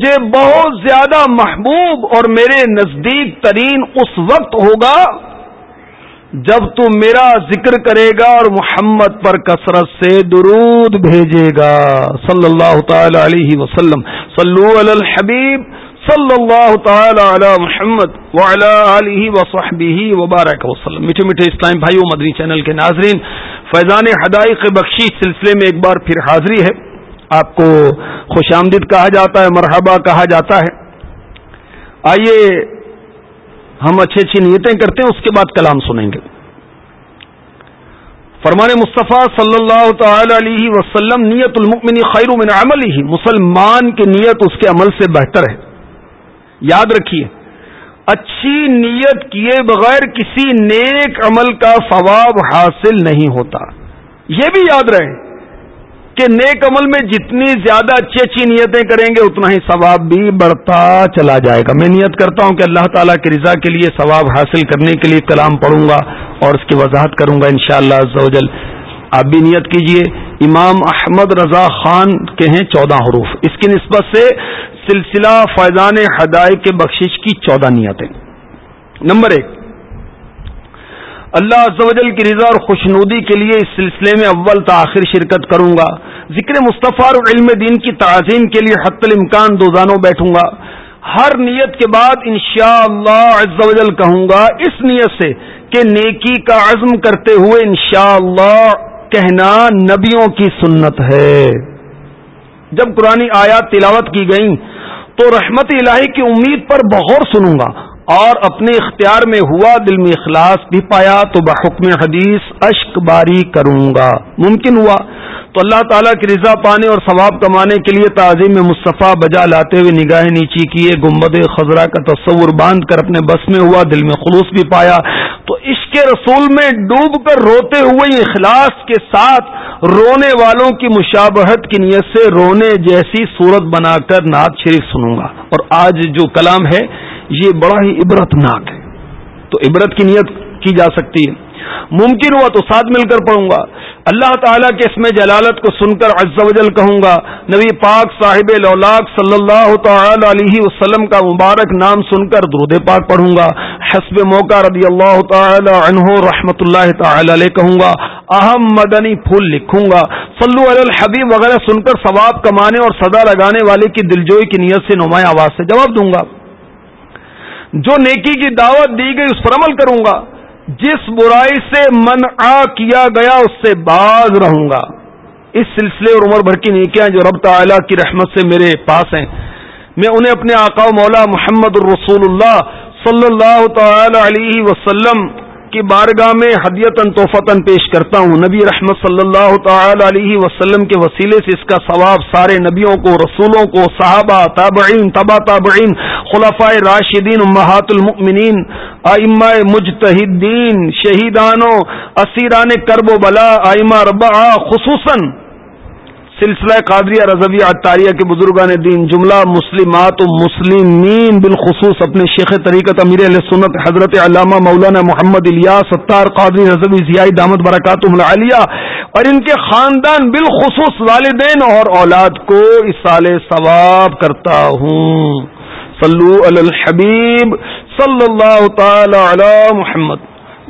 مجھے بہت زیادہ محبوب اور میرے نزدیک ترین اس وقت ہوگا جب تو میرا ذکر کرے گا اور محمد پر کثرت سے درود بھیجے گا۔ صلی اللہ تعالی علیہ وسلم۔ صلو علی الحبیب۔ صلی اللہ تعالی علی محمد علیہ وصحبہ وبارک وسلم۔ میٹھے میٹھے اسلام بھائیو مدنی چینل کے ناظرین، فیضان حدائق بخشی سلسلے میں ایک بار پھر حاضری ہے۔ آپ کو خوش آمدید کہا جاتا ہے، مرحبا کہا جاتا ہے۔ آئیے، ہم اچھی اچھی نیتیں کرتے ہیں، اس کے بعد کلام سنیں گے۔ فرمان مصطفیٰ صلی اللہ تعالی علیہ وسلم، نیت المؤمن خیر من عمل ہی مسلمان کی نیت اس کے عمل سے بہتر ہے۔ یاد رکھیے، اچھی نیت کیے بغیر کسی نیک عمل کا ثواب حاصل نہیں ہوتا۔ یہ بھی یاد رہے کہ نیک عمل میں جتنی زیادہ اچھی اچھی نیتیں کریں گے، اتنا ہی ثواب بھی بڑھتا چلا جائے گا۔ میں نیت کرتا ہوں کہ اللہ تعالیٰ کی رضا کے لیے ثواب حاصل کرنے کے لیے کلام پڑھوں گا اور اس کی وضاحت کروں گا انشاءاللہ شاء اللہ آپ بھی نیت کیجیے۔ امام احمد رضا خان کے ہیں چودہ حروف۔ اس کی نسبت سے سلسلہ فیضان ہدایت کے بخشش کی چودہ نیتیں۔ نمبر ایک، اللہ عزوجل کی رضا اور خوشنودی کے لیے اس سلسلے میں اول تاخیر شرکت کروں گا۔ ذکر مصطفیٰ اور علم دین کی تعظیم کے لیے حت الامکان دوزانوں بیٹھوں گا۔ ہر نیت کے بعد انشاءاللہ شاء اللہ کہوں گا، اس نیت سے کہ نیکی کا عزم کرتے ہوئے انشاءاللہ کہنا نبیوں کی سنت ہے۔ جب قرآن آیات تلاوت کی گئیں، تو رحمت الہی کی امید پر بغور سنوں گا۔ اور اپنے اختیار میں ہوا دل میں اخلاص بھی پایا، تو بحکم حدیث اشک باری کروں گا۔ ممکن ہوا تو اللہ تعالیٰ کی رضا پانے اور ثواب کمانے کے لیے تعظیم مصطفیٰ بجا لاتے ہوئے نگاہیں نیچی کیے گمبد خزرہ کا تصور باندھ کر اپنے بس میں ہوا، دل میں خلوص بھی پایا۔ تو عشق رسول میں ڈوب کر روتے ہوئے اخلاص کے ساتھ رونے والوں کی مشابہت کی نیت سے رونے جیسی صورت بنا کر نعت شریف سنوں گا۔ اور آج جو کلام ہے، یہ بڑا ہی عبرت ناک ہے۔ تو عبرت کی نیت کی جا سکتی ہے۔ ممکن ہوا تو ساتھ مل کر پڑھوں گا۔ اللہ تعالیٰ کے اس میں جلالت کو سن کر عز و جل کہوں گا۔ نبی پاک صاحب لولاک صلی اللہ تعالی علیہ وسلم کا مبارک نام سن کر درود پاک پڑھوں گا۔ حسب موقع رضی اللہ تعالی عنہ رحمت اللہ تعالی علیہ کہوں گا۔ اہم مدنی پھول لکھوں گا۔ صلو علی الحبیب وغیرہ سن کر ثواب کمانے اور صدا لگانے والے کی دلجوئی کی نیت سے نمایاں آواز سے جواب دوں گا۔ جو نیکی کی دعوت دی گئی اس پر عمل کروں گا۔ جس برائی سے منع کیا گیا اس سے باز رہوں گا۔ اس سلسلے اور عمر بھر کی نیکیاں جو رب تعالی کی رحمت سے میرے پاس ہیں۔ میں انہیں اپنے آقا و مولا محمد الرسول اللہ صلی اللہ تعالی علیہ وسلم کی بارگاہ میں حدیتن توفتن پیش کرتا ہوں۔ نبی رحمت صلی اللہ تعالی علیہ وسلم کے وسیلے سے اس کا ثواب سارے نبیوں کو، رسولوں کو، صحابہ، تابعین، تبا تابعین خلفۂ راشدین، امہات المؤمنین آئمہ مجتہدین، شہیدانوں، اسیران کرب و بلا آئمہ ربا خصوصاً سلسلہ قادریہ رضوی اطاریہ کے بزرگان دین، جملہ مسلمات و مسلمین بالخصوص اپنے شیخ طریقت امیر علیہ سنت حضرت علامہ مولانا محمد الیاس، ستار قادری رضوی ضیائی دامد برکات العالیہ اور ان کے خاندان بالخصوص والدین اور اولاد کو اصال ثواب کرتا ہوں۔ صلو علی الحبیب صلی اللہ تعالی علی محمد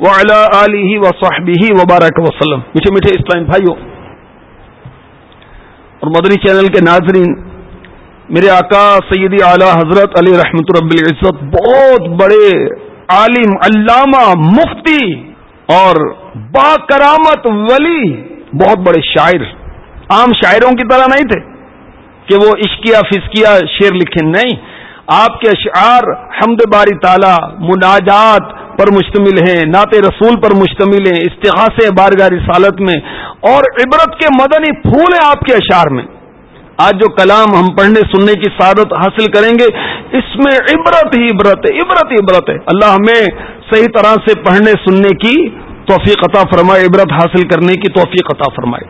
وعلی آلہ وصحبہ وبارک وسلم میٹھے میٹھے اسلام بھائیوں اور مدنی چینل کے ناظرین، میرے آقا سیدی اعلی حضرت علی رحمت رب العزت، بہت بڑے عالم، علامہ، مفتی اور با کرامت ولی، بہت بڑے شاعر عام شاعروں کی طرح نہیں تھے کہ وہ عشقیہ فسکیا شعر لکھیں نہیں۔ آپ کے اشعار حمد باری تعالی، مناجات پر مشتمل ہیں، نعت رسول پر مشتمل ہیں استغاث بارگاہ رسالت میں، اور عبرت کے مدنی پھول ہیں آپ کے اشعار میں۔ آج جو کلام ہم پڑھنے، سننے کی سعادت حاصل کریں گے، اس میں عبرت ہی عبرت ہے، عبرت ہی عبرت ہے۔ اللہ ہمیں صحیح طرح سے پڑھنے، سننے کی توفیق عطا فرمائے، عبرت حاصل کرنے کی توفیق عطا فرمائے۔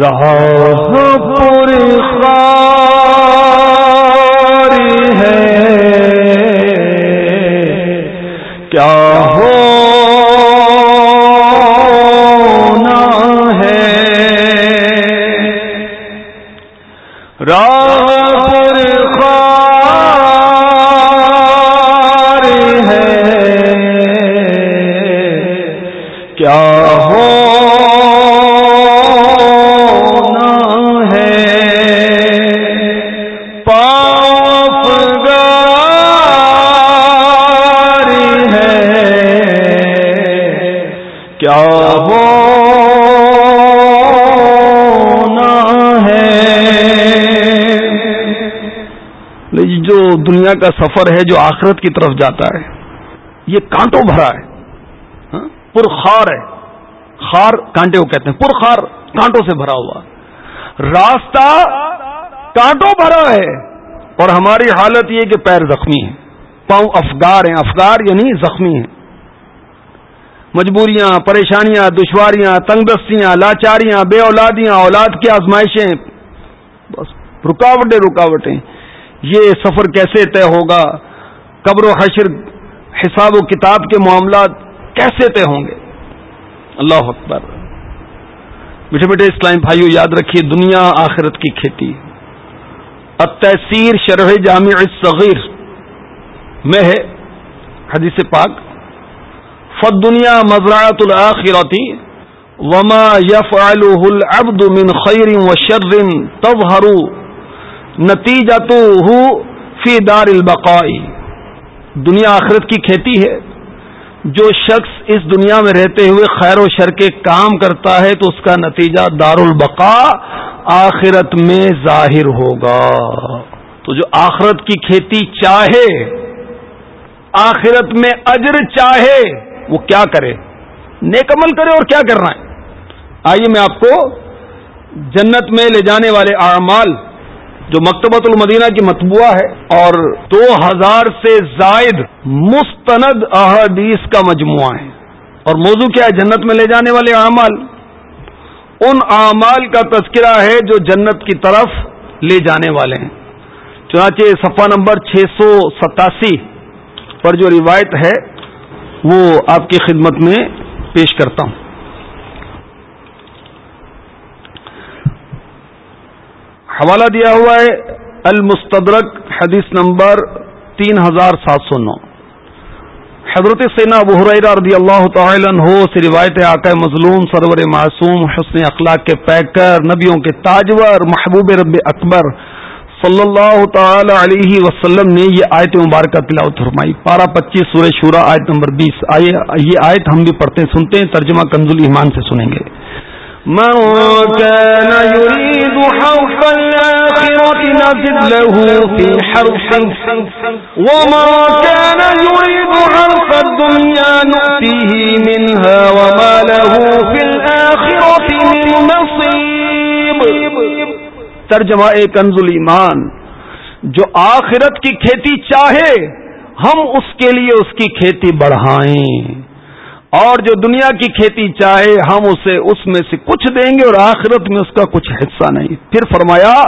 رہا ہے۔ کیا دنیا کا سفر ہے جو آخرت کی طرف جاتا ہے۔ یہ کانٹوں بھرا ہے۔ ہاں؟ پرخار ہے۔ خار کانٹے کو کہتے ہیں۔ پرخار کانٹوں سے بھرا ہوا۔ راستہ کانٹوں بھرا ہے۔ اور ہماری حالت یہ کہ پیر زخمی ہیں۔ پاؤں افگار ہیں۔ افگار یعنی زخمی ہیں۔ مجبوریاں، پریشانیاں، دشواریاں، تنگ دستیاں، لاچاریاں، بے اولادیاں، اولاد کی آزمائشیں۔ بس، رکاوٹیں رکاوٹیں۔ یہ سفر کیسے طے ہوگا؟ قبر و حشر، حساب و کتاب کے معاملات کیسے طے ہوں گے؟ اللہ اکبر۔ میٹھے میٹھے اسلام بھائیو، یاد رکھیے دنیا آخرت کی کھیتی۔ التحصیر شرح جامع صغیر میں ہے حدیث پاک۔ فد دنیا مزرعت الآخرتی وما یف العبد من خیر و شر تظہر۔ نتیجہ تو فی دار البقائی۔ دنیا آخرت کی کھیتی ہے۔ جو شخص اس دنیا میں رہتے ہوئے خیر و شر کے کام کرتا ہے تو اس کا نتیجہ دار البقا آخرت میں ظاہر ہوگا۔ تو جو آخرت کی کھیتی چاہے، آخرت میں اجر چاہے، وہ کیا کرے؟ نیک عمل کرے اور کیا کرنا ہے؟ آئیے میں آپ کو جنت میں لے جانے والے اعمال جو مکتبۃ المدینہ کی مطبوعہ ہے اور دو ہزار سے زائد مستند احادیث کا مجموعہ ہے۔ اور موضوع کیا ہے؟ جنت میں لے جانے والے اعمال۔ ان اعمال کا تذکرہ ہے جو جنت کی طرف لے جانے والے ہیں۔ چنانچہ صفحہ نمبر چھ سو ستاسی پر جو روایت ہے، وہ آپ کی خدمت میں پیش کرتا ہوں۔ حوالہ دیا ہوا ہے المستدرک حدیث نمبر تین ہزار سات سو نو۔ حضرت سینا بحرا رضی اللہ تعالی عنہ سے روایت آقا مظلوم، سرور معصوم، حسن اخلاق کے پیکر، نبیوں کے تاجور، محبوب رب اکبر صلی اللہ تعالی علیہ وسلم نے یہ آیت مبارکہ تلاوت فرمائی۔ پارہ پچیس سورہ شورا، آیت نمبر بیس۔ آئے یہ آیت ہم بھی پڑھتے ہیں، سنتے ہیں، ترجمہ کنزول ایمان سے سنیں گے۔ من كان يريد حرف الآخرة نزد له في حرف. وما كان يريد حرف الدنيا نؤتيه منها وما له في الآخرة من نصيب. ترجمہ کنز ایمان، جو آخرت کی کھیتی چاہے، ہم اس کے لیے اس کی کھیتی بڑھائیں۔ اور جو دنیا کی کھیتی چاہے، ہم اسے اس میں سے کچھ دیں گے اور آخرت میں اس کا کچھ حصہ نہیں۔ پھر فرمایا،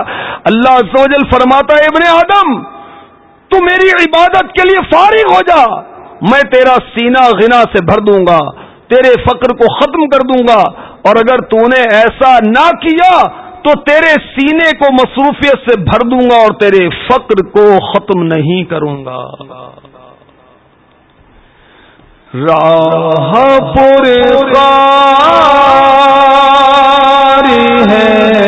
اللہ عزوجل فرماتا ہے، ابن آدم، تو میری عبادت کے لیے فارغ ہو جا۔ میں تیرا سینہ غنا سے بھر دوں گا، تیرے فقر کو ختم کر دوں گا۔ اور اگر تو نے ایسا نہ کیا، تو تیرے سینے کو مصروفیت سے بھر دوں گا اور تیرے فقر کو ختم نہیں کروں گا۔ راہ پور ہے۔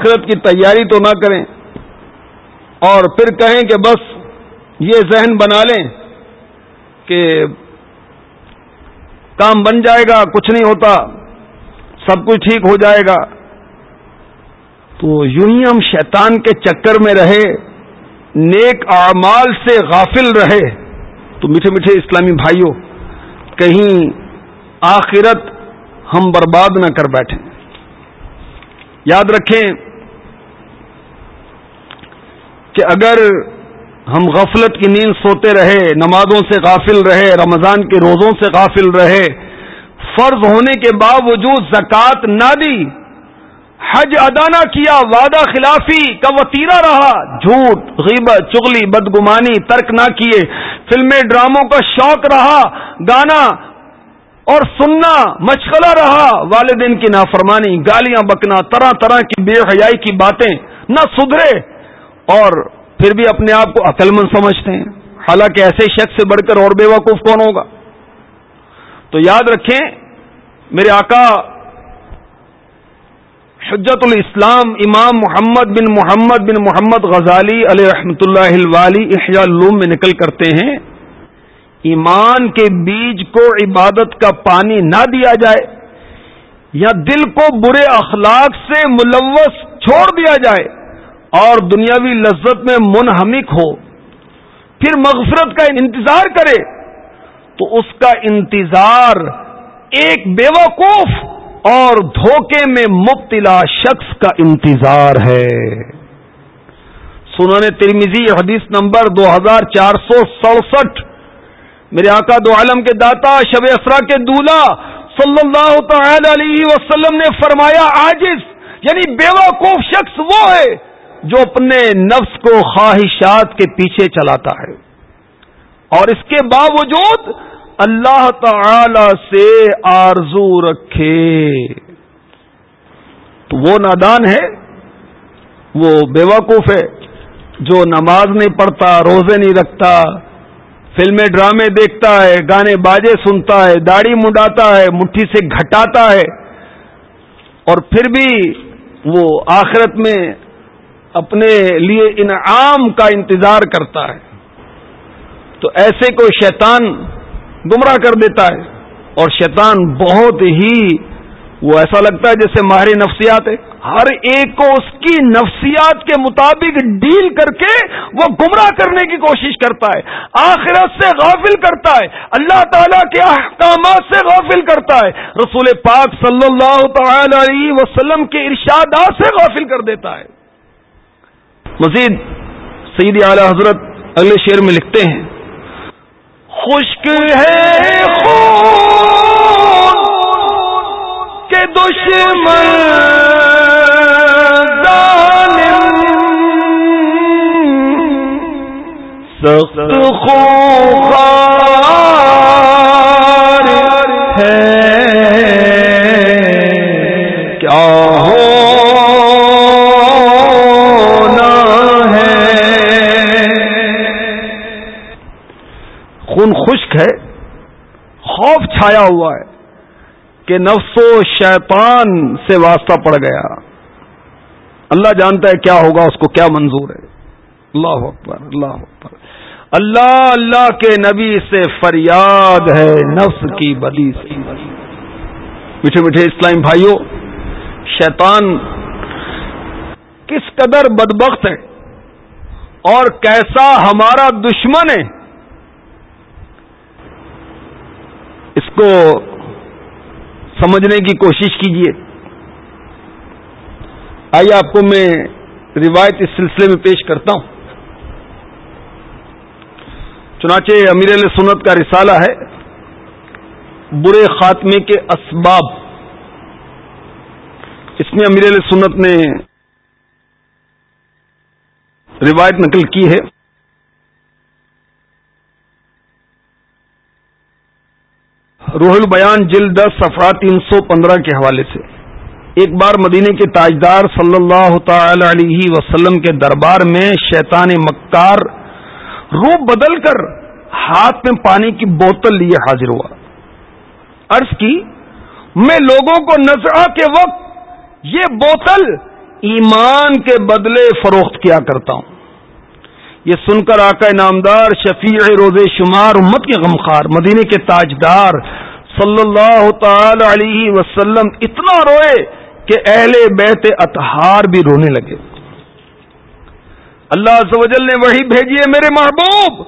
آخرت کی تیاری تو نہ کریں اور پھر کہیں کہ بس یہ ذہن بنا لیں کہ کام بن جائے گا، کچھ نہیں ہوتا، سب کچھ ٹھیک ہو جائے گا۔ تو یوں ہی ہم شیطان کے چکر میں رہے، نیک اعمال سے غافل رہے۔ تو میٹھے میٹھے اسلامی بھائیوں کہیں آخرت ہم برباد نہ کر بیٹھیں۔ یاد رکھیں کہ اگر ہم غفلت کی نیند سوتے رہے، نمازوں سے غافل رہے، رمضان کے روزوں سے غافل رہے، فرض ہونے کے باوجود زکوٰۃ نہ دی، حج ادا نہ کیا، وعدہ خلافی کا وطیرہ رہا، جھوٹ، غیبت، چغلی، بدگمانی، ترک نہ کیے، فلمیں، ڈراموں کا شوق رہا، گانا اور سننا مشغلہ رہا، والدین کی نافرمانی، گالیاں بکنا، طرح طرح کی بے حیائی کی باتیں نہ سدھرے۔ اور پھر بھی اپنے آپ کو عقل مند سمجھتے ہیں۔ حالانکہ ایسے شخص سے بڑھ کر اور بے وقوف کون ہوگا؟ تو یاد رکھیں، میرے آقا حجت الاسلام امام محمد بن محمد بن محمد غزالی علیہ رحمۃ اللہ الوالی احیاء العلوم میں نکل کرتے ہیں۔ ایمان کے بیج کو عبادت کا پانی نہ دیا جائے یا دل کو برے اخلاق سے ملوث چھوڑ دیا جائے۔ اور دنیاوی لذت میں منہمک ہو، پھر مغفرت کا انتظار کرے، تو اس کا انتظار ایک بیوقوف اور دھوکے میں مبتلا شخص کا انتظار ہے۔ سنن ترمیزی حدیث نمبر دو ہزار چار سو سڑسٹھ، میرے آقا دو عالم کے داتا شب اسرا کے دولہ صلی اللہ تعالی علیہ وسلم نے فرمایا آجز یعنی بیوقوف شخص وہ ہے جو اپنے نفس کو خواہشات کے پیچھے چلاتا ہے۔ اور اس کے باوجود اللہ تعالی سے آرزو رکھے۔ تو وہ نادان ہے، وہ بیوقوف ہے، جو نماز نہیں پڑھتا، روزے نہیں رکھتا، فلمیں، ڈرامے دیکھتا ہے، گانے باجے سنتا ہے، داڑھی منڈاتا ہے، مٹھی سے گھٹاتا ہے۔ اور پھر بھی وہ آخرت میں اپنے لیے انعام کا انتظار کرتا ہے۔ تو ایسے کو شیطان گمراہ کر دیتا ہے اور شیطان بہت ہی وہ ایسا لگتا ہے جیسے ماہر نفسیات ہے۔ ہر ایک کو اس کی نفسیات کے مطابق ڈیل کر کے وہ گمراہ کرنے کی کوشش کرتا ہے۔ آخرت سے غافل کرتا ہے۔ اللہ تعالی کے احکامات سے غافل کرتا ہے۔ رسول پاک صلی اللہ تعالی علیہ وسلم کے ارشادات سے غافل کر دیتا ہے۔ مزید سعید اعلی حضرت اگلے شعر میں لکھتے ہیں۔ خشک ہے کے دشمن سخت ہے۔ کیا خون خشک ہے، خوف چھایا ہوا ہے کہ نفس و شیطان سے واسطہ پڑ گیا۔ اللہ جانتا ہے کیا ہوگا، اس کو کیا منظور ہے۔ اللہ اکبر اللہ اکبر۔ اللہ اللہ کے نبی سے فریاد ہے، نفس کی بدی سے۔ میٹھے میٹھے اسلام بھائیوں، شیطان کس قدر بدبخت ہے اور کیسا ہمارا دشمن ہے۔ کو سمجھنے کی کوشش کیجیے آئیے آپ کو میں روایت اس سلسلے میں پیش کرتا ہوں۔ چنانچہ امیر علیہ سنت کا رسالہ ہے، برے خاتمے کے اسباب۔ اس میں امیر علیہ سنت نے روایت نقل کی ہے۔ روح البیان جلد دس صفحہ تین سو پندرہ کے حوالے سے۔ ایک بار مدینے کے تاجدار صلی اللہ تعالی علیہ وسلم کے دربار میں شیطان مکار روپ بدل کر ہاتھ میں پانی کی بوتل لیے حاضر ہوا۔ عرض کی، میں لوگوں کو نظر کے وقت یہ بوتل ایمان کے بدلے فروخت کیا کرتا ہوں۔ یہ سن کر آقا نامدار شفیع روز شمار امت کے غمخار مدینے کے تاجدار صلی اللہ تعالی علیہ وسلم اتنا روئے کہ اہل بیت اتہار بھی رونے لگے۔ اللہ عز نے وہی بھیجیے میرے محبوب،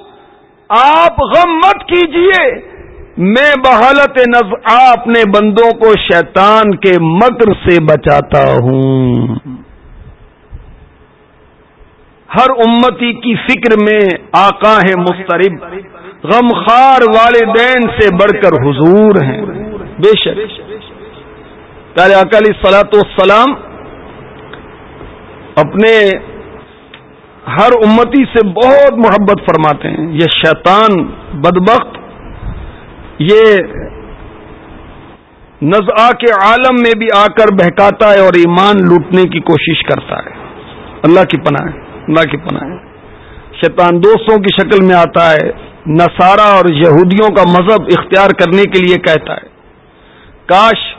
آپ غم مت کیجیے۔ میں بحالت نز اپنے بندوں کو شیطان کے مکر سے بچاتا ہوں۔ ہر امتی کی فکر میں آقا ہے مسترب۔ غمخار والدین سے بڑھ کر حضور ہیں۔ بے شک۔ پیارے اکالی سلاط والسلام، اپنے ہر امتی سے بہت محبت فرماتے ہیں۔ یہ شیطان بدبخت، یہ نزا کے عالم میں بھی آ کر بہکاتا ہے اور ایمان لوٹنے کی کوشش کرتا ہے۔ اللہ کی پناہ اللہ کی پناہ شیطان دوستوں کی شکل میں آتا ہے۔ نصارہ اور یہودیوں کا مذہب اختیار کرنے کے لیے کہتا ہے۔ کاش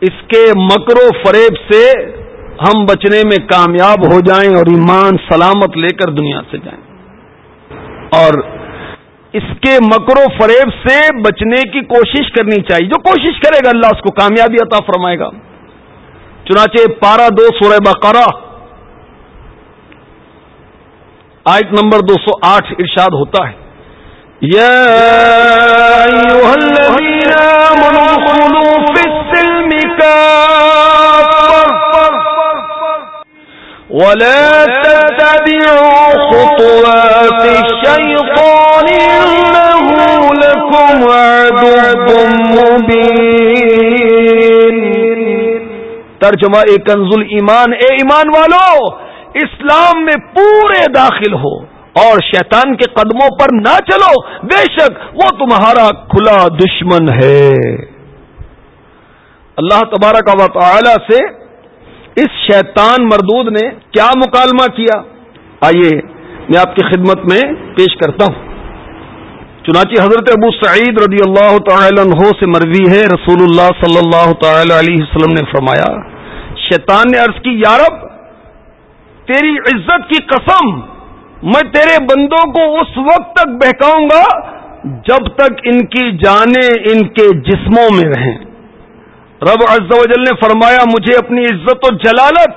اس کے مکر و فریب سے ہم بچنے میں کامیاب ہو جائیں اور ایمان سلامت لے کر دنیا سے جائیں۔ اور اس کے مکر و فریب سے بچنے کی کوشش کرنی چاہیے۔ جو کوشش کرے گا اللہ اس کو کامیابی عطا فرمائے گا۔ چنانچہ پارا دو سورہ بقرہ۔ آیت نمبر دو سو آٹھ ارشاد ہوتا ہے۔ ولا تتبعوا خطوات الشيطان إنه لكم مبين ترجمہ اے کنز ایمان اے ایمان والو اسلام میں پورے داخل ہو اور شیطان کے قدموں پر نہ چلو، بے شک وہ تمہارا کھلا دشمن ہے۔ اللہ تبارک و تعالی سے اس شیطان مردود نے کیا مکالمہ کیا؟ آئیے میں آپ کی خدمت میں پیش کرتا ہوں۔ چنانچہ حضرت ابو سعید رضی اللہ تعالی عنہ سے مروی ہے۔ رسول اللہ صلی اللہ تعالی علیہ وسلم نے فرمایا، شیطان نے عرض کی یارب تیری عزت کی قسم، میں تیرے بندوں کو اس وقت تک بہکاؤں گا جب تک ان کی جانیں ان کے جسموں میں رہیں۔ رب عز و جل نے فرمایا، مجھے اپنی عزت و جلالت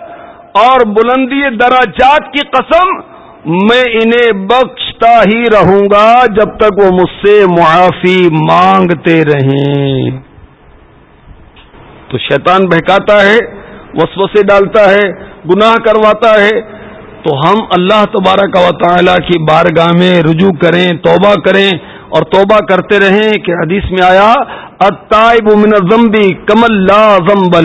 اور بلندی دراجات کی قسم، میں انہیں بخشتا ہی رہوں گا جب تک وہ مجھ سے معافی مانگتے رہیں۔ تو شیطان بہکاتا ہے وسوسے ڈالتا ہے، گناہ کرواتا ہے۔ تو ہم اللہ تبارک و تعالی کی بارگاہ میں رجوع کریں، توبہ کریں اور توبہ کرتے رہیں کہ حدیث میں آیا اتائب من الذنبی کمل لا ذنب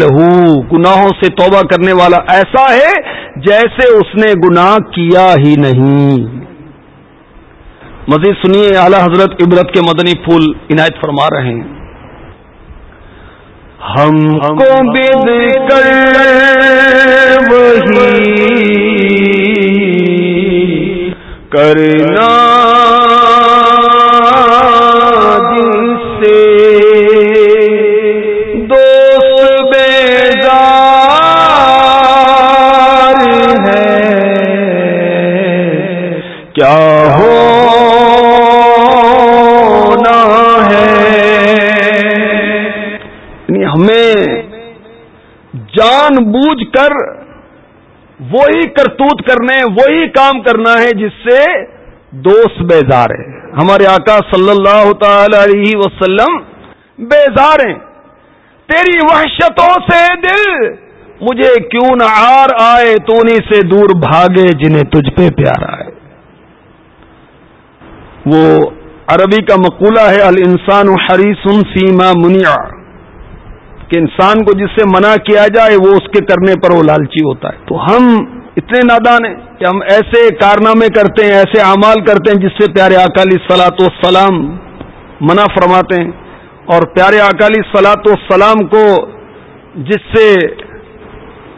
گناہوں سے توبہ کرنے والا ایسا ہے جیسے اس نے گناہ کیا ہی نہیں۔ مزید سنیے، اعلی حضرت عبرت کے مدنی پھول عنایت فرما رہے ہیں۔ ہم کو بد کر وہی کرنا کر، وہی کرتوت کرنے، وہی کام کرنا ہے جس سے دوست بیزار ہے ہمارے آقا صلی اللہ تعالی علیہ وسلم بیزار ہیں۔ تیری وحشتوں سے دل، مجھے کیوں نہ آر آئے، تو انہیں سے دور بھاگے جنہیں تجھ پہ پیارا ہے۔ وہ عربی کا مقولہ ہے، الانسان حریص فیما منیا کہ انسان کو جس سے منع کیا جائے وہ اس کے کرنے پر وہ لالچی ہوتا ہے۔ تو ہم اتنے نادان ہیں کہ ہم ایسے کارنامے کرتے ہیں، ایسے اعمال کرتے ہیں جس سے پیارے اکالی سلاط و سلام منع فرماتے ہیں۔ اور پیارے اکالی سلاط و سلام کو جس سے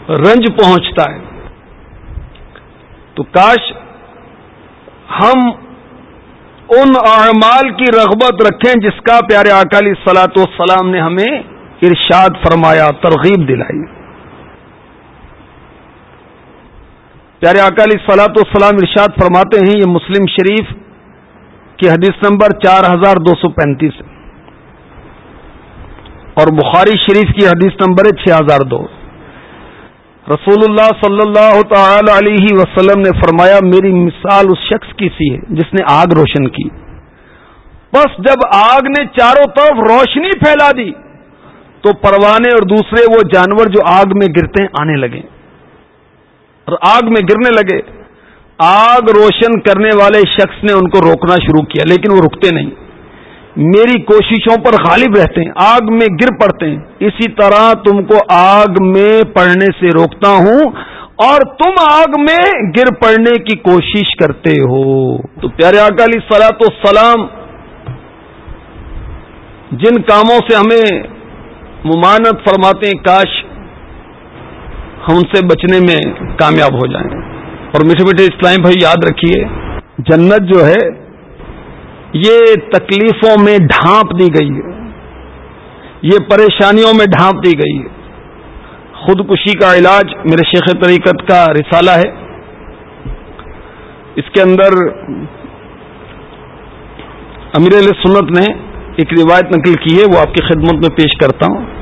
رنج پہنچتا ہے۔ تو کاش ہم ان اعمال کی رغبت رکھیں جس کا پیارے اکالی سلاط و سلام نے ہمیں ارشاد فرمایا، ترغیب دلائی۔ پیارے اکالی سلاط والسلام ارشاد فرماتے ہیں، یہ مسلم شریف کی حدیث نمبر چار ہزار دو سو پینتیس۔ اور بخاری شریف کی حدیث نمبر ہے چھ ہزار دو۔ رسول اللہ صلی اللہ تعالی علیہ وسلم نے فرمایا، میری مثال اس شخص کی سی ہے جس نے آگ روشن کی۔ بس جب آگ نے چاروں طرف روشنی پھیلا دی تو پروانے اور دوسرے وہ جانور جو آگ میں گرتے ہیں آنے لگے اور آگ میں گرنے لگے۔ آگ روشن کرنے والے شخص نے ان کو روکنا شروع کیا، لیکن وہ رکتے نہیں۔ میری کوششوں پر غالب رہتے ہیں، آگ میں گر پڑتے ہیں۔ اسی طرح تم کو آگ میں پڑنے سے روکتا ہوں اور تم آگ میں گر پڑنے کی کوشش کرتے ہو۔ تو پیارے اکالی سلا تو سلام جن کاموں سے ہمیں ممانت فرماتے ہیں، کاش ہم ان سے بچنے میں کامیاب ہو جائیں۔ اور میٹھے میٹھے اسلام بھائی، یاد رکھیے، جنت جو ہے، یہ تکلیفوں میں ڈھانپ دی گئی ہے۔ یہ پریشانیوں میں ڈھانپ دی گئی ہے۔ خودکشی کا علاج میرے شیخ طریقت کا رسالہ ہے۔ اس کے اندر امیر علیہ سنت نے ایک روایت نقل کی ہے، وہ آپ کی خدمت میں پیش کرتا ہوں۔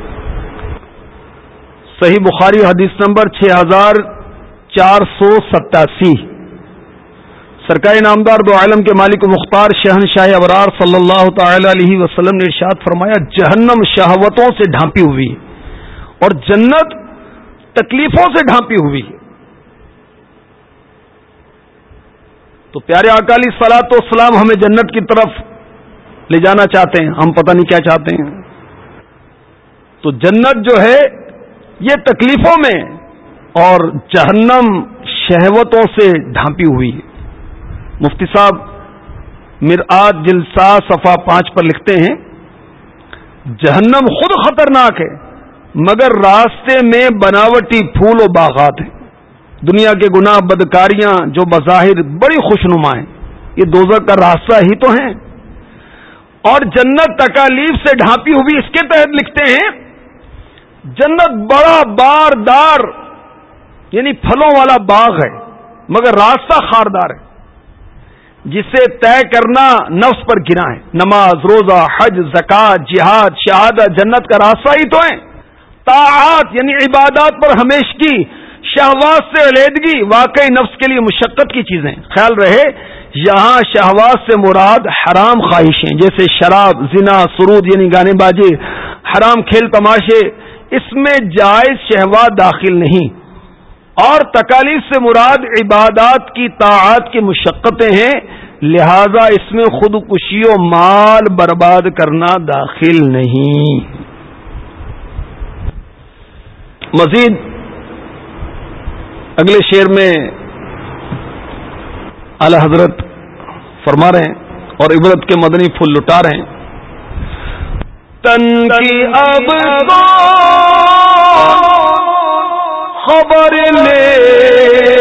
صحیح بخاری حدیث نمبر چھ ہزار چار سو ستاسی۔ سرکاری نامدار دو عالم کے مالک مختار شہن شاہ ابرار صلی اللہ تعالی علیہ وسلم نے ارشاد فرمایا، جہنم شہوتوں سے ڈھانپی ہوئی اور جنت تکلیفوں سے ڈھانپی ہوئی۔ تو پیارے اکالی سلاط و اسلام ہمیں جنت کی طرف لے جانا چاہتے ہیں، ہم پتہ نہیں کیا چاہتے ہیں۔ تو جنت جو ہے یہ تکلیفوں میں اور جہنم شہوتوں سے ڈھانپی ہوئی ہے۔ مفتی صاحب مرآد جلسا صفا پانچ پر لکھتے ہیں، جہنم خود خطرناک ہے، مگر راستے میں بناوٹی پھول و باغات ہیں۔ دنیا کے گناہ بدکاریاں جو بظاہر بڑی خوشنما ہیں، یہ دوزر کا راستہ ہی تو ہیں۔ اور جنت تکالیف سے ڈھانپی ہوئی اس کے تحت لکھتے ہیں جنت بڑا بار دار یعنی پھلوں والا باغ ہے، مگر راستہ خاردار ہے، جسے طے کرنا نفس پر گرا ہے۔ نماز، روزہ، حج زکات جہاد، شہادت، جنت کا راستہ ہی تو ہے۔ طاعات یعنی عبادات پر ہمیش کی شہواز سے علیحدگی، واقعی نفس کے لیے مشقت کی چیزیں۔ خیال رہے، یہاں شہواز سے مراد حرام خواہشیں، جیسے شراب، زنا، سرود یعنی گانے بازی، حرام کھیل، تماشے اس میں جائز شہوات داخل نہیں۔ اور تکالیف سے مراد عبادات کی طاعت کی مشقتیں ہیں، لہذا اس میں خود کشی و مال برباد کرنا داخل نہیں۔ مزید اگلے شعر میں اعلی حضرت فرما رہے ہیں اور عبرت کے مدنی پھول لٹا رہے ہیں۔ تن کی اب خبر لے۔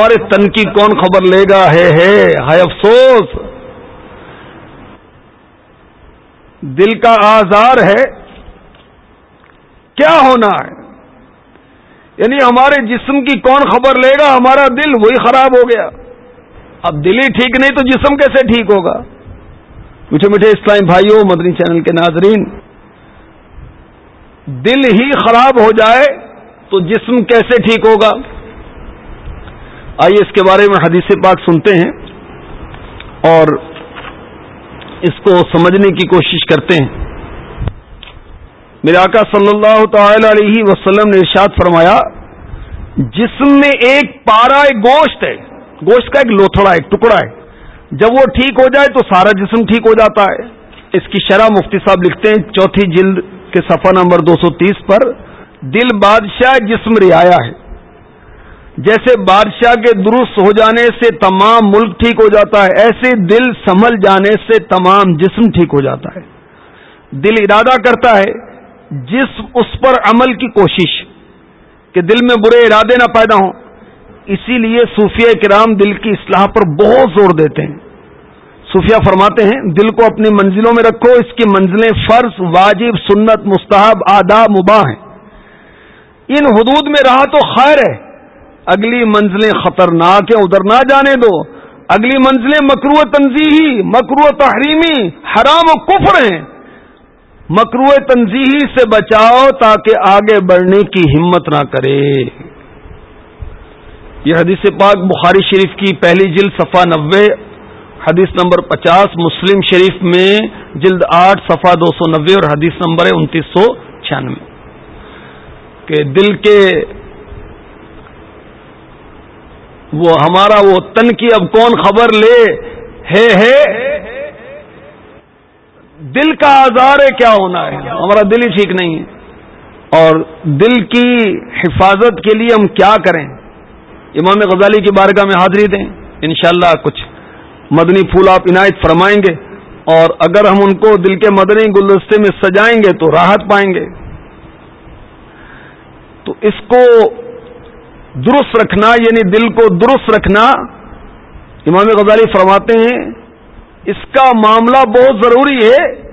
ہمارے تن کی کون خبر لے گا؟ ہے ہے افسوس۔ دل کا آزار ہے۔ کیا ہونا ہے؟ یعنی ہمارے جسم کی کون خبر لے گا؟ ہمارا دل وہی خراب ہو گیا۔ اب دل ہی ٹھیک نہیں تو جسم کیسے ٹھیک ہوگا؟ میٹھے میٹھے اسلام بھائیوں، مدنی چینل کے ناظرین، دل ہی خراب ہو جائے تو جسم کیسے ٹھیک ہوگا؟ آئیے اس کے بارے میں حدیث پاک سنتے ہیں اور اس کو سمجھنے کی کوشش کرتے ہیں۔ میرے آقا صلی اللہ تعالی علیہ وسلم نے ارشاد فرمایا جسم میں ایک پارا ایک گوشت ہے، گوشت کا ایک لوتھڑا ایک ٹکڑا ہے، جب وہ ٹھیک ہو جائے تو سارا جسم ٹھیک ہو جاتا ہے۔ اس کی شرح مفتی صاحب لکھتے ہیں، چوتھی جلد کے صفحہ نمبر دو سو تیس پر، دل بادشاہ جسم رعایا ہے۔ جیسے بادشاہ کے درست ہو جانے سے تمام ملک ٹھیک ہو جاتا ہے، ایسے دل سنبھل جانے سے تمام جسم ٹھیک ہو جاتا ہے۔ دل ارادہ کرتا ہے، جس اس پر عمل کی کوشش، کہ دل میں برے ارادے نہ پیدا ہوں۔ اسی لیے صوفیہ کرام دل کی اصلاح پر بہت زور دیتے ہیں۔ صوفیہ فرماتے ہیں، دل کو اپنی منزلوں میں رکھو، اس کی منزلیں فرض، واجب، سنت، مستحب، آداب، مباح ہیں۔ ان حدود میں رہا تو خیر ہے۔ اگلی منزلیں خطرناک ہیں، ادھر نہ جانے دو۔ اگلی منزلیں مکرو تنظیحی مکرو تحریمی، حرام و کفر ہیں۔ مکرو تنظیحی سے بچاؤ تاکہ آگے بڑھنے کی ہمت نہ کرے۔ یہ حدیث پاک بخاری شریف کی پہلی جلد صفحہ نوے، حدیث نمبر پچاس، مسلم شریف میں جلد آٹھ، صفحہ دو سو نوے اور حدیث نمبر ہے انتیس سو چھیانوے۔ کہ دل کے وہ ہمارا وہ تن کی اب کون خبر لے؟ ہے ہے۔ دل کا آزار ہے، کیا ہونا ہے؟ ہمارا دل ہی ٹھیک نہیں ہے۔ اور دل کی حفاظت کے لیے ہم کیا کریں؟ امام غزالی کی بارگاہ میں حاضری دیں۔ انشاءاللہ کچھ مدنی پھول آپ عنایت فرمائیں گے۔ اور اگر ہم ان کو دل کے مدنی گلدستے میں سجائیں گے تو راحت پائیں گے۔ تو اس کو درست رکھنا یعنی دل کو درست رکھنا، امام غزالی فرماتے ہیں، اس کا معاملہ بہت ضروری ہے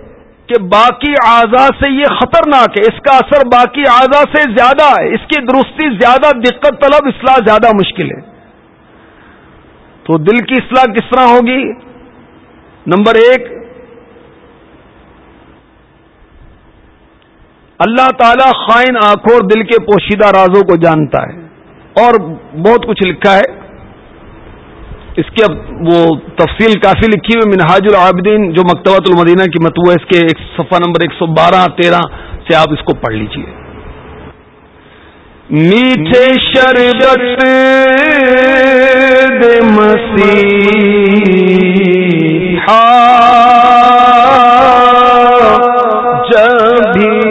کہ باقی اعضا سے یہ خطرناک ہے، اس کا اثر باقی اعضا سے زیادہ ہے، اس کی درستی زیادہ، دقت طلب، اصلاح زیادہ مشکل ہے۔ تو دل کی اصلاح کس طرح ہوگی؟ نمبر ایک، اللہ تعالی خائن آنکھوں اور دل کے پوشیدہ رازوں کو جانتا ہے۔ اور بہت کچھ لکھا ہے۔ اس کی اب وہ تفصیل کافی لکھی ہوئی منہاج العابدین جو مکتبۃ المدینہ کی متو ہے، اس کے ایک صفحہ نمبر ایک سو بارہ تیرہ سے آپ اس کو پڑھ لیجیے۔ میٹھے شربت دے جب بھی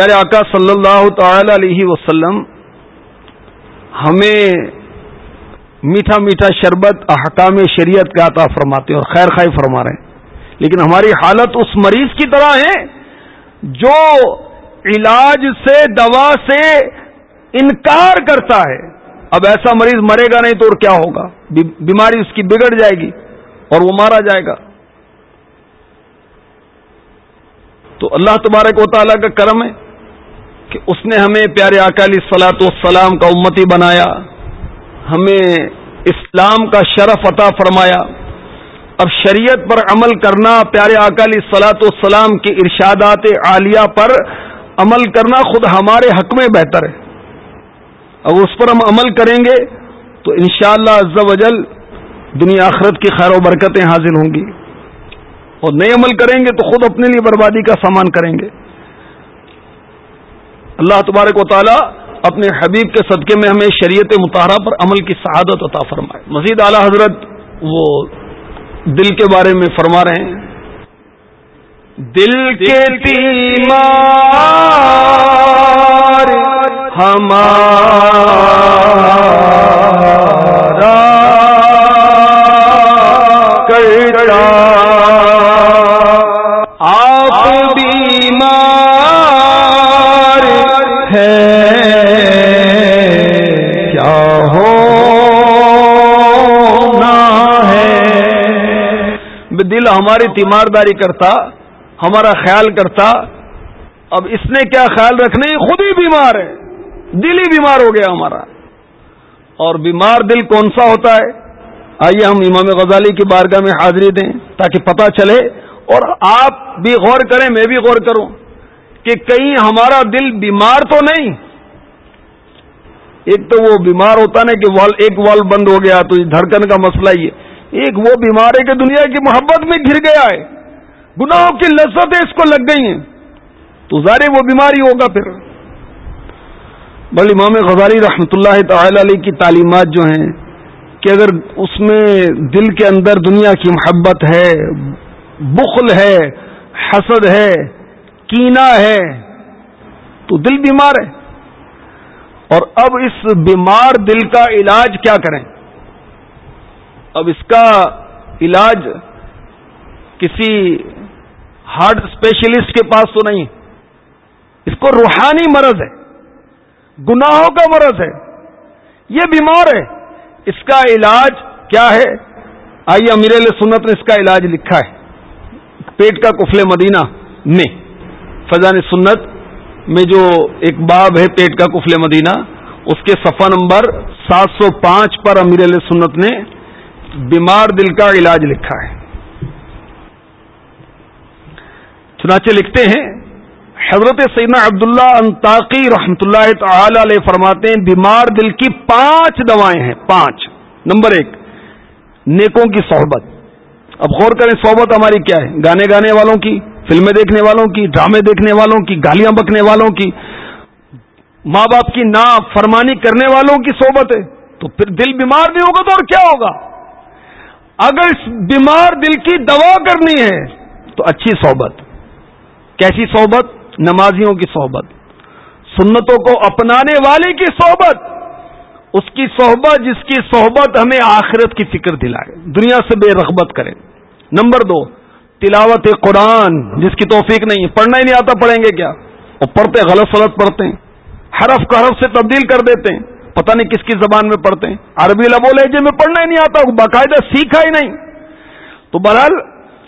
پیارے آقا صلی اللہ تعالی علیہ وسلم، ہمیں میٹھا میٹھا شربت احکام شریعت کا عطا فرماتے ہیں اور خیر خائی فرما رہے ہیں۔ لیکن ہماری حالت اس مریض کی طرح ہے جو علاج سے، دوا سے انکار کرتا ہے۔ اب ایسا مریض مرے گا نہیں تو اور کیا ہوگا؟ بیماری اس کی بگڑ جائے گی اور وہ مارا جائے گا۔ تو اللہ تبارک و تعالیٰ کا کرم ہے۔ کہ اس نے ہمیں پیارے اکالی سلاط والسلام کا امتی بنایا، ہمیں اسلام کا شرف عطا فرمایا۔ اب شریعت پر عمل کرنا پیارے اکالی سلاط والسلام کے ارشادات عالیہ پر عمل کرنا خود ہمارے حق میں بہتر ہے۔ اب اس پر ہم عمل کریں گے تو انشاءاللہ شاء اللہ دنیا آخرت کی خیر و برکتیں حاصل ہوں گی۔ اور نئے عمل کریں گے تو خود اپنے لیے بربادی کا سامان کریں گے۔ اللہ تبارک و تعالی اپنے حبیب کے صدقے میں ہمیں شریعت مطالعہ پر عمل کی سعادت عطا فرمائے۔ مزید اعلی حضرت وہ دل کے بارے میں فرما رہے ہیں۔ دل کے تیمار ہمارا دل ہماری تیمارداری کرتا، ہمارا خیال کرتا۔ اب اس نے کیا خیال رکھنے خود ہی بیمار ہے۔ دل ہی بیمار ہو گیا ہمارا۔ اور بیمار دل کون سا ہوتا ہے؟ آئیے ہم امام غزالی کی بارگاہ میں حاضری دیں تاکہ پتہ چلے۔ اور آپ بھی غور کریں، میں بھی غور کروں کہ کہیں ہمارا دل بیمار تو نہیں۔ ایک تو وہ بیمار ہوتا نا کہ ایک وال بند ہو گیا تو دھڑکن کا مسئلہ ہی ہے۔ ایک وہ بیمار ہے کہ دنیا کی محبت میں گر گیا ہے۔ گناہوں کی لذتیں اس کو لگ گئی ہیں۔ تو ظاہر وہ بیماری ہوگا پھر۔ بل امام غزالی رحمۃ اللہ تعالی علیہ کی تعلیمات جو ہیں کہ اگر اس میں دل کے اندر دنیا کی محبت ہے، بخل ہے، حسد ہے کینا ہے، تو دل بیمار ہے۔ اور اب اس بیمار دل کا علاج کیا کریں؟ اب اس کا علاج کسی ہارٹ اسپیشلسٹ کے پاس تو نہیں۔ اس کو روحانی مرض ہے۔ گناہوں کا مرض ہے۔ یہ بیمار ہے۔ اس کا علاج کیا ہے؟ آئیے امیر سنت نے اس کا علاج لکھا ہے۔ پیٹ کا کفل مدینہ میں فضان سنت میں جو ایک باب ہے پیٹ کا کفل مدینہ، اس کے صفحہ نمبر سات سو پانچ پر امیر علیہ سنت نے بیمار دل کا علاج لکھا ہے۔ چنانچہ لکھتے ہیں، حضرت سیدنا عبداللہ انتاقی رحمت اللہ تعالی علیہ فرماتے ہیں، بیمار دل کی پانچ دوائیں ہیں، پانچ۔ نمبر ایک، نیکوں کی صحبت۔ اب غور کریں صحبت ہماری کیا ہے۔ گانے گانے والوں کی، فلمیں دیکھنے والوں کی، ڈرامے دیکھنے والوں کی، گالیاں بکنے والوں کی۔ ماں باپ کی نا فرمانی کرنے والوں کی صحبت ہے، تو پھر دل بیمار نہیں ہوگا تو اور کیا ہوگا؟ اگر اس بیمار دل کی دوا کرنی ہے، تو اچھی صحبت۔ کیسی صحبت؟ نمازیوں کی صحبت۔ سنتوں کو اپنانے والے کی صحبت۔ اس کی صحبت جس کی صحبت ہمیں آخرت کی فکر دلائے۔ دنیا سے بے رغبت کرے نمبر دو، تلاوت قرآن، جس کی توفیق نہیں، پڑھنا ہی نہیں آتا، پڑھیں گے کیا؟ اور پڑھتے، غلط سلط پڑھتے ہیں۔ حرف کا حرف سے تبدیل کر دیتے ہیں۔ پتہ نہیں کس کی زبان میں پڑھتے ہیں۔ عربی لبو لہجے میں پڑھنا ہی نہیں آتا، باقاعدہ سیکھا ہی نہیں۔ تو بہرحال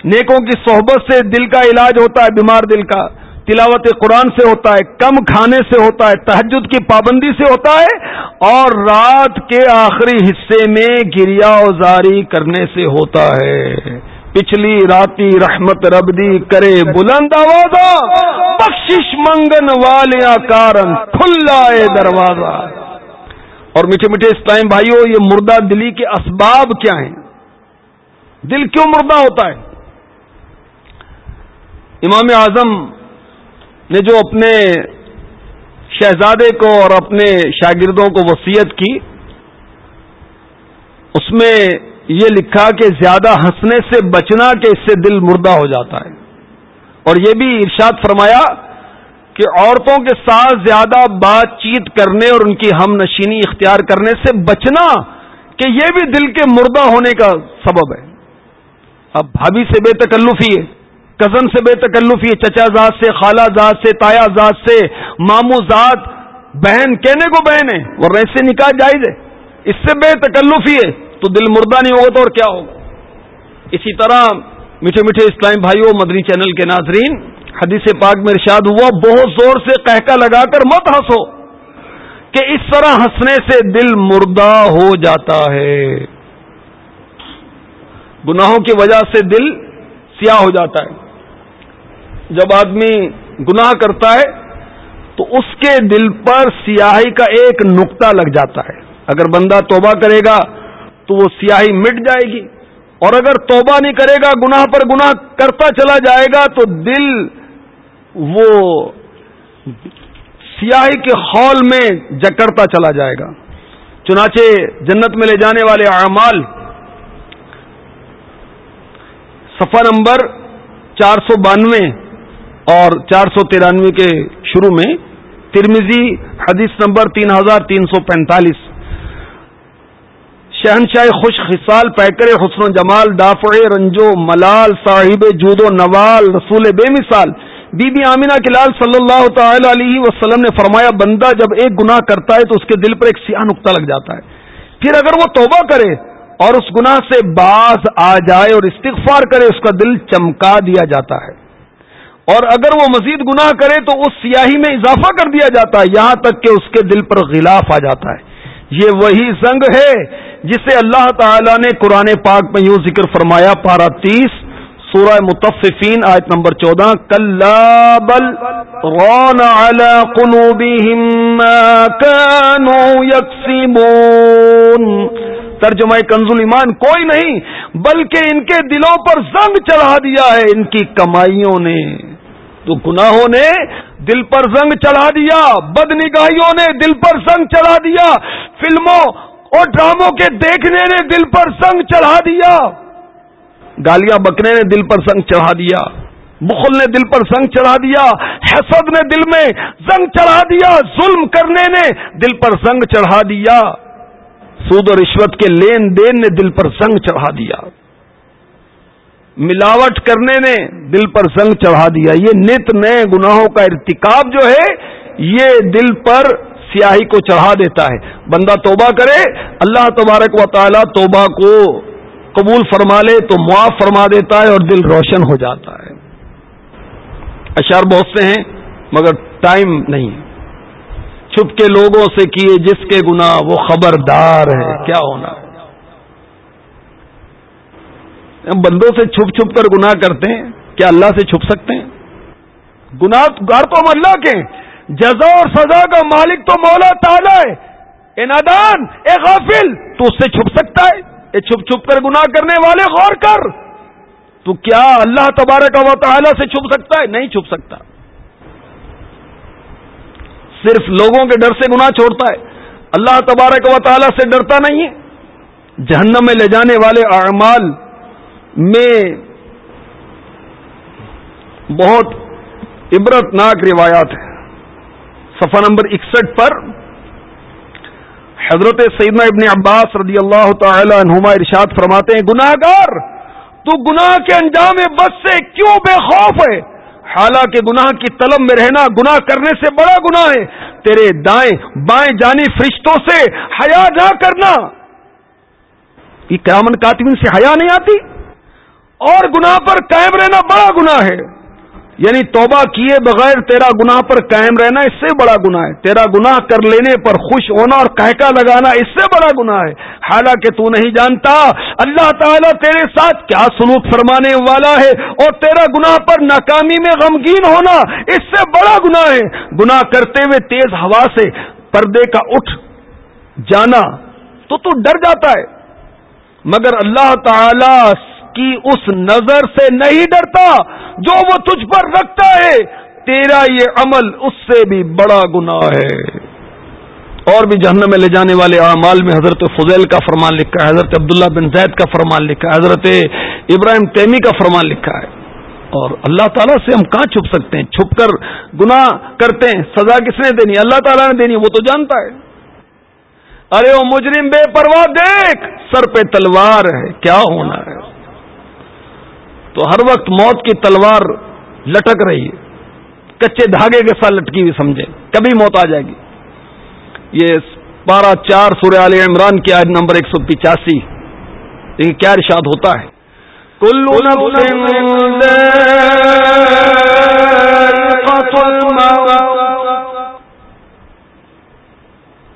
نیکوں کی صحبت سے دل کا علاج ہوتا ہے، بیمار دل کا۔ تلاوت قرآن سے ہوتا ہے، کم کھانے سے ہوتا ہے تحجد کی پابندی سے ہوتا ہے۔ اور رات کے آخری حصے میں گریا ازاری کرنے سے ہوتا ہے۔ پچھلی راتی رحمت ربدی کرے بلند آوازہ بخشش منگن والیا کارن کھلا دروازہ۔ اور میٹھے میٹھے اسلام بھائیوں یہ مردہ دلی کے اسباب کیا ہیں؟ دل کیوں مردہ ہوتا ہے؟ امام اعظم نے جو اپنے شہزادے کو اور اپنے شاگردوں کو وسیعت کی، اس میں یہ لکھا کہ زیادہ ہنسنے سے بچنا کہ اس سے دل مردہ ہو جاتا ہے۔ اور یہ بھی ارشاد فرمایا کہ عورتوں کے ساتھ زیادہ بات چیت کرنے اور ان کی ہم نشینی اختیار کرنے سے بچنا کہ یہ بھی دل کے مردہ ہونے کا سبب ہے۔ اب بھابھی سے بے تکلفی ہے، کزن سے بے تکلفی ہے، چچا ذات سے، خالہ ذات سے، تایا ذات سے مامو ذات، بہن، کہنے کو بہن ہے اور ایسے نکاح جائز ہے۔ اس سے بے تکلفی ہے، تو دل مردہ نہیں ہوگا تو اور کیا ہوگا؟ اسی طرح میٹھے میٹھے اسلام بھائیوں، مدنی چینل کے ناظرین حدیث پاک میں ارشاد ہوا، بہت زور سے کہکا لگا کر مت ہنسو کہ اس طرح ہنسنے سے دل مردہ ہو جاتا ہے۔ گناہوں کی وجہ سے دل سیاہ ہو جاتا ہے۔ جب آدمی گناہ کرتا ہے، تو اس کے دل پر سیاہی کا ایک نقطہ لگ جاتا ہے۔ اگر بندہ توبہ کرے گا، تو وہ سیاہی مٹ جائے گی۔ اور اگر توبہ نہیں کرے گا، گناہ پر گناہ کرتا چلا جائے گا، تو دل وہ سیاہی کے خول میں جکڑتا چلا جائے گا۔ چنانچہ جنت میں لے جانے والے اعمال سفر نمبر چار سو بانوے اور چار سو ترانوے کے شروع میں ترمیزی حدیث نمبر تین ہزار تین سو پینتالیس۔ شہنشاہ خوش خصال، پیکر حسن و جمال، دافع رنجو ملال، صاحب جود و نوال، رسول بے مثال۔ بی بی آمینہ کے لال صلی اللہ تعالی علیہ وسلم نے فرمایا، بندہ جب ایک گناہ کرتا ہے تو اس کے دل پر ایک سیاہ نقطہ لگ جاتا ہے۔ پھر اگر وہ توبہ کرے اور اس گناہ سے باز آ جائے اور استغفار کرے، اس کا دل چمکا دیا جاتا ہے۔ اور اگر وہ مزید گناہ کرے تو اس سیاہی میں اضافہ کر دیا جاتا ہے، یہاں تک کہ اس کے دل پر غلاف آ جاتا ہے۔ یہ وہی زنگ ہے جسے اللہ تعالی نے قرآن پاک میں یوں ذکر فرمایا پارا تیس سورہ متففین آیت نمبر چودہ کل بل رون ترجمہ کنز ایمان کوئی نہیں، بلکہ ان کے دلوں پر زنگ چڑھا دیا ہے، ان کی کمائیوں نے۔ تو گناہوں نے دل پر زنگ چڑھا دیا بد نگاہیوں نے دل پر زنگ چڑھا دیا، فلموں اور ڈراموں کے دیکھنے نے دل پر سنگ چڑھا دیا۔ گالیاں بکنے نے دل پر سنگ چڑھا دیا بخل نے دل پر زنگ چڑھا دیا، حسد نے دل میں زنگ چڑھا دیا، ظلم کرنے نے دل پر زنگ چڑھا دیا۔ سود و رشوت کے لین دین نے دل پر زنگ چڑھا دیا۔ ملاوٹ کرنے نے دل پر زنگ چڑھا دیا۔ یہ نت نئے گناہوں کا ارتکاب جو ہے، یہ دل پر سیاہی کو چڑھا دیتا ہے۔ بندہ توبہ کرے، اللہ تبارک و تعالی توبہ کو قبول فرما لے تو معاف فرما دیتا ہے اور دل روشن ہو جاتا ہے۔ اشار بہت سے ہیں، مگر ٹائم نہیں۔ چھپ کے لوگوں سے کیے جس کے گنا وہ خبردار ہے۔ کیا ہونا؟ ہے بندوں سے چھپ چھپ کر گناہ کرتے ہیں، کیا اللہ سے چھپ سکتے ہیں؟ گناہ گار تو ہم اللہ کے جزا اور سزا کا مالک تو مولا تالا ہے۔ اے نادان، اے غافل، تو اس سے چھپ سکتا ہے۔ اے چھپ چھپ کر گناہ کرنے والے غور کر۔ تو کیا اللہ تبارک و تعالی سے چھپ سکتا ہے؟ نہیں چھپ سکتا۔ صرف لوگوں کے ڈر سے گناہ چھوڑتا ہے۔ اللہ تبارک و تعالی سے ڈرتا نہیں ہے۔ جہنم میں لے جانے والے اعمال میں بہت عبرت ناک روایات ہیں۔ صفحہ نمبر اکسٹھ پر حضرت سیدنا ابن عباس رضی اللہ تعالی عنہما ارشاد فرماتے ہیں گناہ گار تو گناہ کے انجام بس سے کیوں بے خوف ہے؟ حالانکہ گناہ کی طلب میں رہنا گناہ کرنے سے بڑا گناہ ہے۔ تیرے دائیں بائیں جانی فرشتوں سے حیا نہ کرنا۔ یہ قیامن کاتمین سے حیا نہیں آتی؟ اور گناہ پر قائم رہنا بڑا گناہ ہے۔ یعنی توبہ کیے بغیر تیرا گناہ پر قائم رہنا اس سے بڑا گناہ ہے۔ تیرا گناہ کر لینے پر خوش ہونا اور کہکا لگانا اس سے بڑا گناہ ہے۔ حالانکہ تو نہیں جانتا، اللہ تعالیٰ تیرے ساتھ کیا سلوک فرمانے والا ہے اور تیرا گناہ پر ناکامی میں غمگین ہونا اس سے بڑا گناہ ہے۔ گناہ کرتے ہوئے تیز ہوا سے پردے کا اٹھ جانا تو تو ڈر جاتا ہے۔ مگر اللہ تعالی کی اس نظر سے نہیں ڈرتا جو وہ تجھ پر رکھتا ہے، تیرا یہ عمل اس سے بھی بڑا گناہ ہے۔ اور بھی جہنم میں لے جانے والے اعمال میں حضرت فضیل کا فرمان لکھا ہے، حضرت عبداللہ بن زید کا فرمان لکھا ہے، حضرت ابراہیم تیمی کا فرمان لکھا ہے۔ اور اللہ تعالیٰ سے ہم کہاں چھپ سکتے ہیں؟ چھپ کر گناہ کرتے ہیں، سزا کس نے دینی؟ اللہ تعالیٰ نے دینی، وہ تو جانتا ہے۔ ارے وہ مجرم، بے پرواہ دیکھ، سر پہ تلوار ہے، کیا ہونا ہے؟ تو ہر وقت موت کی تلوار لٹک رہی ہے۔ کچے دھاگے کے ساتھ لٹکی ہوئی سمجھے کبھی موت آ جائے گی۔ یہ بارہ چار سورہ علی عمران کی آج نمبر ایک سو پچاسی لیکن کیا ارشاد ہوتا ہے؟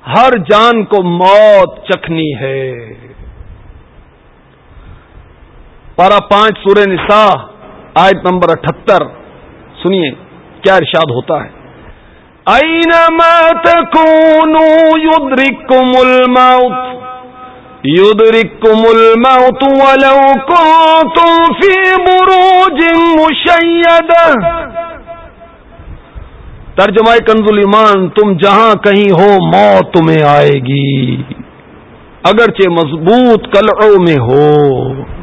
ہر جان کو موت چکھنی ہے۔ پارا پانچ سورہ نساء، آیت نمبر اٹھتر۔ سنیے، کیا ارشاد ہوتا ہے؟ يدرككم الموت؟ يدرككم الموت ولو كنتم في بروج مشيدة۔ ترجمہ کنز ایمان تم جہاں کہیں ہو، موت تمہیں آئے گی۔ اگرچہ مضبوط قلعوں میں ہو۔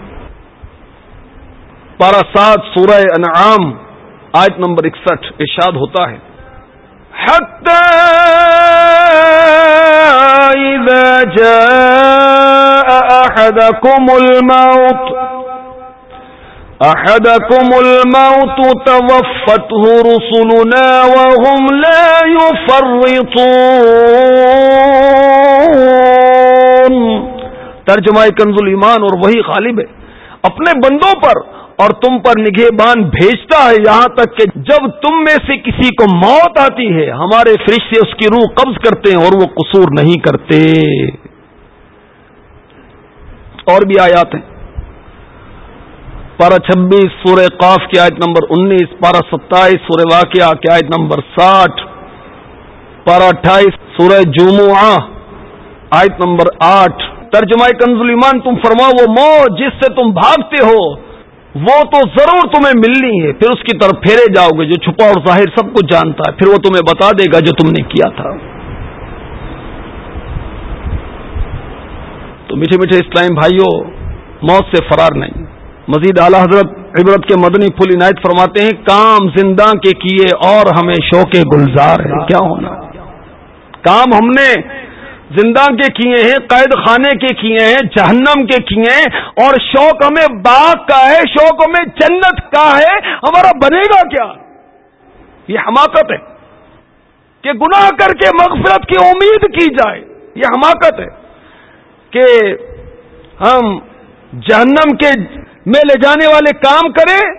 پارا سات سورہ انعام، آیت نمبر اکسٹھ ارشاد ہوتا ہے۔ أحدكم الموت أحدكم الموت توفته رسلنا وهم لا يفرطون۔ ترجمہ کنز ایمان اور وہی غالب ہے۔ اپنے بندوں پر اور تم پر نگہ بان بھیجتا ہے یہاں تک کہ جب تم میں سے کسی کو موت آتی ہے، ہمارے فرشتے اس کی روح قبض کرتے ہیں اور وہ قصور نہیں کرتے۔ اور بھی آیات ہیں۔ پارہ چھبیس سورہ قاف کی آیت نمبر انیس، پارہ ستائیس سورہ واقعہ کی آیت نمبر ساٹھ، پارہ اٹھائیس سورہ جمعہ آیت نمبر آٹھ۔ ترجمہ کنزل ایمان تم فرماؤ، وہ موت جس سے تم بھاگتے ہو وہ تو ضرور تمہیں ملنی ہے، پھر اس کی طرف پھیرے جاؤ گے، جو چھپا اور ظاہر سب کچھ جانتا ہے، پھر وہ تمہیں بتا دے گا جو تم نے کیا تھا۔ تو میٹھے میٹھے اسلام بھائیوں موت سے فرار نہیں۔ مزید اعلی حضرت عبرت کے مدنی پھول عنایت فرماتے ہیں، کام زندہ کے کیے اور ہمیں شوق گلزار ہے۔ کیا ہونا؟ کام ہم نے زندہ کے کیے ہیں، قید خانے کے کیے ہیں، جہنم کے کیے ہیں، اور شوق ہمیں باغ کا ہے، شوق ہمیں جنت کا ہے، ہمارا بنے گا کیا؟ یہ حماقت ہے۔ کہ گناہ کر کے مغفرت کی امید کی جائے، یہ حماقت ہے۔ کہ ہم جہنم کے میں لے جانے والے کام کریں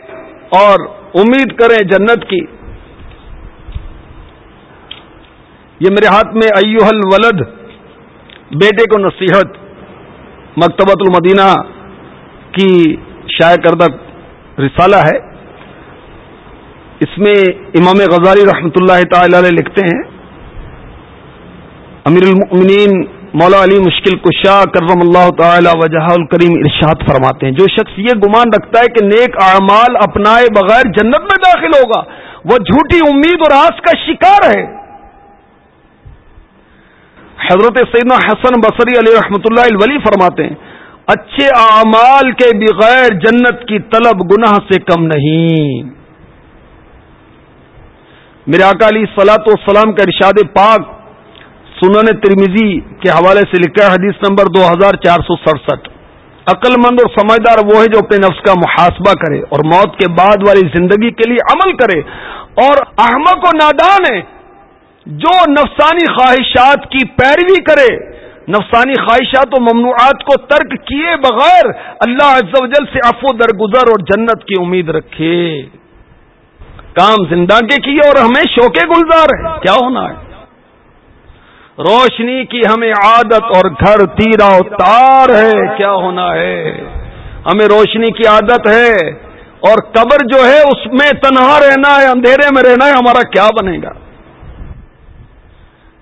اور امید کریں جنت کی۔ یہ میرے ہاتھ میں ایوہ الولد بیٹے کو نصیحت، مکتبۃ المدینہ کی شائع کردہ رسالہ ہے۔ اس میں امام غزالی رحمۃ اللہ تعالی علیہ لکھتے ہیں، امیر المؤمنین مولا علی مشکل کشا کرم اللہ تعالی وجہ الکریم ارشاد فرماتے ہیں۔ جو شخص یہ گمان رکھتا ہے کہ نیک اعمال اپنائے بغیر جنت میں داخل ہوگا، وہ جھوٹی امید اور آس کا شکار ہے۔ حضرت سیدنا حسن بصری علیہ رحمۃ اللہ الولی فرماتے ہیں، اچھے اعمال کے بغیر جنت کی طلب گناہ سے کم نہیں۔ میرے اکالی سلاط وسلام کا ارشاد پاک سنن ترمیزی کے حوالے سے لکھا حدیث نمبر دو ہزار چار سو سڑسٹھ۔ عقل مند اور سمجھدار وہ ہے جو اپنے نفس کا محاسبہ کرے اور موت کے بعد والی زندگی کے لیے عمل کرے۔ اور احمد و نادان ہے جو نفسانی خواہشات کی پیروی کرے، نفسانی خواہشات و ممنوعات کو ترک کیے بغیر اللہ عز و جل سے افو درگزر اور جنت کی امید رکھے۔ کام زندہ کے کیے اور ہمیں شوق گلزار ہے کیا ہونا ہے؟ روشنی کی ہمیں عادت اور گھر تیرا تار ہے۔ کیا ہونا ہے؟ ہمیں روشنی کی عادت ہے۔ اور قبر جو ہے، اس میں تنہا رہنا ہے، اندھیرے میں رہنا ہے، ہمارا کیا بنے گا؟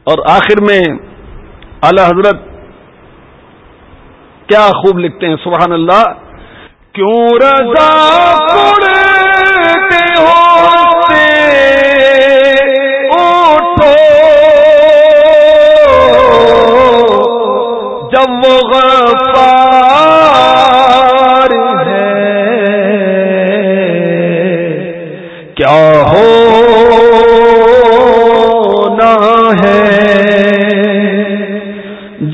اور آخر میں اعلی حضرت کیا خوب لکھتے ہیں، سبحان اللہ، کیوں رضا جب وہ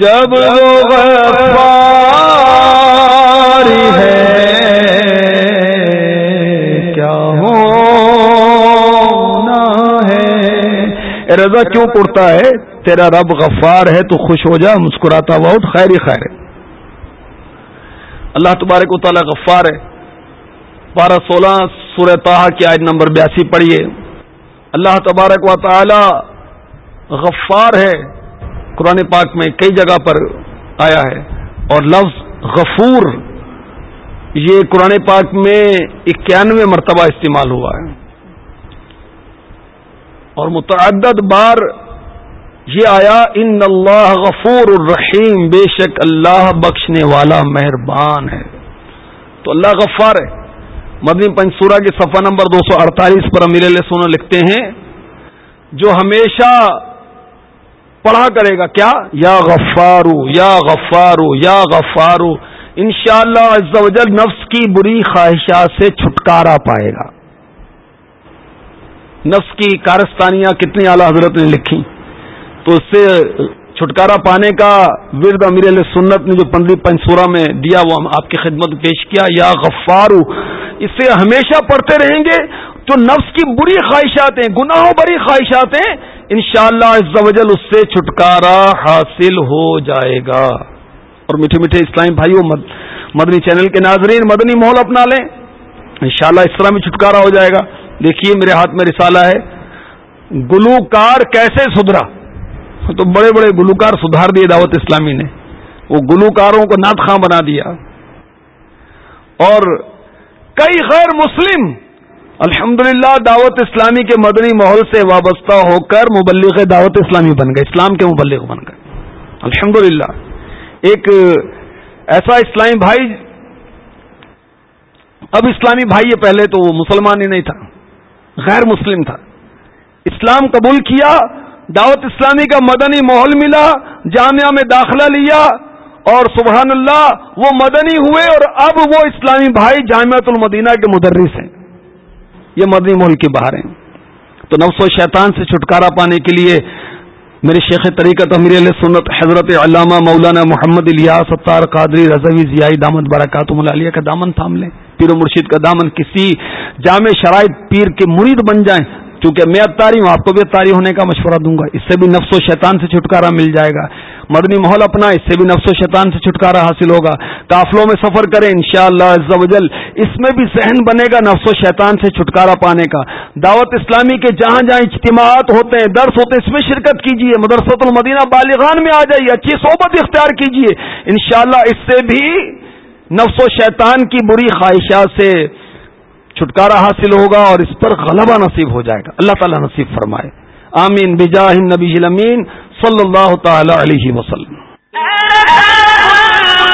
ہے، کیا ہونا ہے؟ رضا، کیوں پڑتا ہے؟ تیرا رب غفار ہے تو خوش ہو جا، مسکراتا بہت خیر ہی خیر ہے۔ اللہ تبارک و تعالیٰ غفار ہے۔ بارہ سولہ سورہ تاہا کی آیت نمبر بیاسی پڑھیے۔ اللہ تبارک و تعالی غفار ہے۔ قرآن پاک میں کئی جگہ پر آیا ہے اور لفظ غفور، یہ قرآن پاک میں اکیانوے مرتبہ استعمال ہوا ہے۔ اور متعدد بار یہ آیا، ان اللہ غفور الرحیم، بے شک اللہ بخشنے والا مہربان ہے۔ تو اللہ غفار ہے۔ مدنی پنچورا کے صفحہ نمبر دو سو اڑتالیس پر امیر علیہ سونا لکھتے ہیں، جو ہمیشہ پڑھا کرے گا کیا؟ یا غفارو یا غفارو یا غفارو ان شاء اللہ نفس کی بری خواہشات سے چھٹکارا پائے گا۔ نفس کی کارستانیاں کتنی اعلی حضرت نے لکھی۔ تو اس سے چھٹکارا پانے کا ورد امیر علیہ سنت نے جو پندرہ پنسورا میں دیا، وہ ہم آپ کی خدمت پیش کیا۔ یا غفارو اسے ہمیشہ پڑھتے رہیں گے تو نفس کی بری خواہشات ہیں، گناہوں بری خواہشات ہیں ان شاء اللہ اس سے چھٹکارا حاصل ہو جائے گا۔ اور میٹھے میٹھے اسلامی بھائیوں مدنی چینل کے ناظرین، مدنی ماحول اپنا لیں۔ انشاءاللہ اس طرح میں چھٹکارا ہو جائے گا۔ دیکھیے، میرے ہاتھ میں رسالہ ہے، گلوکار کیسے سدھرا؟ تو بڑے بڑے گلوکار سدھار دیے دعوت اسلامی نے۔ وہ گلوکاروں کو نعت خاں بنا دیا۔ اور کئی غیر مسلم الحمد دعوت اسلامی کے مدنی ماحول سے وابستہ ہو کر مبلغ دعوت اسلامی بن گئے، اسلام کے مبلغ بن گئے۔ الحمد ایک ایسا اسلامی بھائی، اب اسلامی بھائی یہ پہلے تو وہ مسلمان ہی نہیں تھا، غیر مسلم تھا۔ اسلام قبول کیا، دعوت اسلامی کا مدنی ماحول ملا، جامعہ میں داخلہ لیا اور سبحان اللہ، وہ مدنی ہوئے اور اب وہ اسلامی بھائی جامعت المدینہ کے مدرس ہیں۔ یہ مدنی ملک کے باہر ہیں۔ تو نفس و شیطان سے چھٹکارا پانے کے لیے میرے شیخ طریقت امیر علیہ سنت حضرت علامہ مولانا محمد الیاس ستار قادری رضوی ضیائی دامد برکات العالیہ کا دامن تھام لیں۔ پیر و مرشید کا دامن کسی جامع شرائط پیر کے مرید بن جائیں چونکہ میں اتاری ہوں، آپ کو بھی اتاری ہونے کا مشورہ دوں گا۔ اس سے بھی نفس و شیطان سے چھٹکارا مل جائے گا۔ مدنی ماحول اپنا، اس سے بھی نفس و شیطان سے چھٹکارا حاصل ہوگا۔ قافلوں میں سفر کریں ان شاء اللہ اس میں بھی ذہن بنے گا نفس و شیطان سے چھٹکارا پانے کا۔ دعوت اسلامی کے جہاں جہاں اجتماعات ہوتے ہیں، درس ہوتے ہیں، اس میں شرکت کیجیے مدرسۃ المدینہ بالیغان میں آ جائیے، اچھی صحبت اختیار کیجیے انشاءاللہ اس سے بھی نفس و شیطان کی بری خواہشات سے چھٹکارا حاصل ہوگا اور اس پر غلبہ نصیب ہو جائے گا۔ اللہ تعالیٰ نصیب فرمائے۔ آمین۔ بجاہ نبی صلی اللہ تعالی علیہ وسلم۔